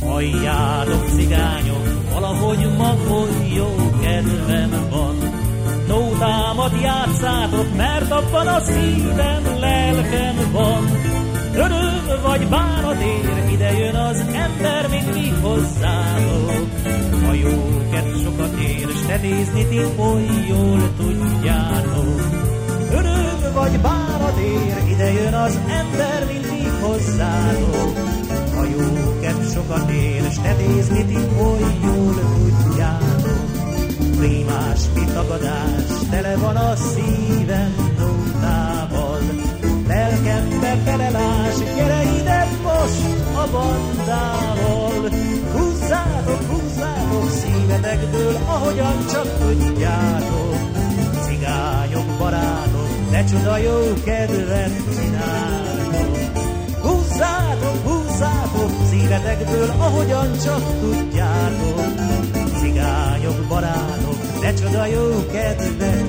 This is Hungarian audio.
Halljátok, cigányok, valahogy ma oly jó kedvem van. Nótámat játszátok, mert abban a szívem, lelkem van. Öröm vagy bánat ér, ide jön az ember, mint mi hozzátok. A jó kedv sokat ér, s tetézni ti oly jól tudjátok. Öröm vagy bánat ér, ide jön az ember, mint mi hozzátok. Sokat ér, s tetézni ti oly jól tudjátok. Prímás pitagadás, tele van a szívem nótával. Lelkembe belelás, gyere ide most a bandával. Húzzátok, húzzátok szívetekből, ahogyan csak tudjátok. Cigányok, barátok, de csuda jó kedvet csináltok. Szívetekből, ahogyan csak tudjátok. Cigányok, barátok, de csoda jó kedvet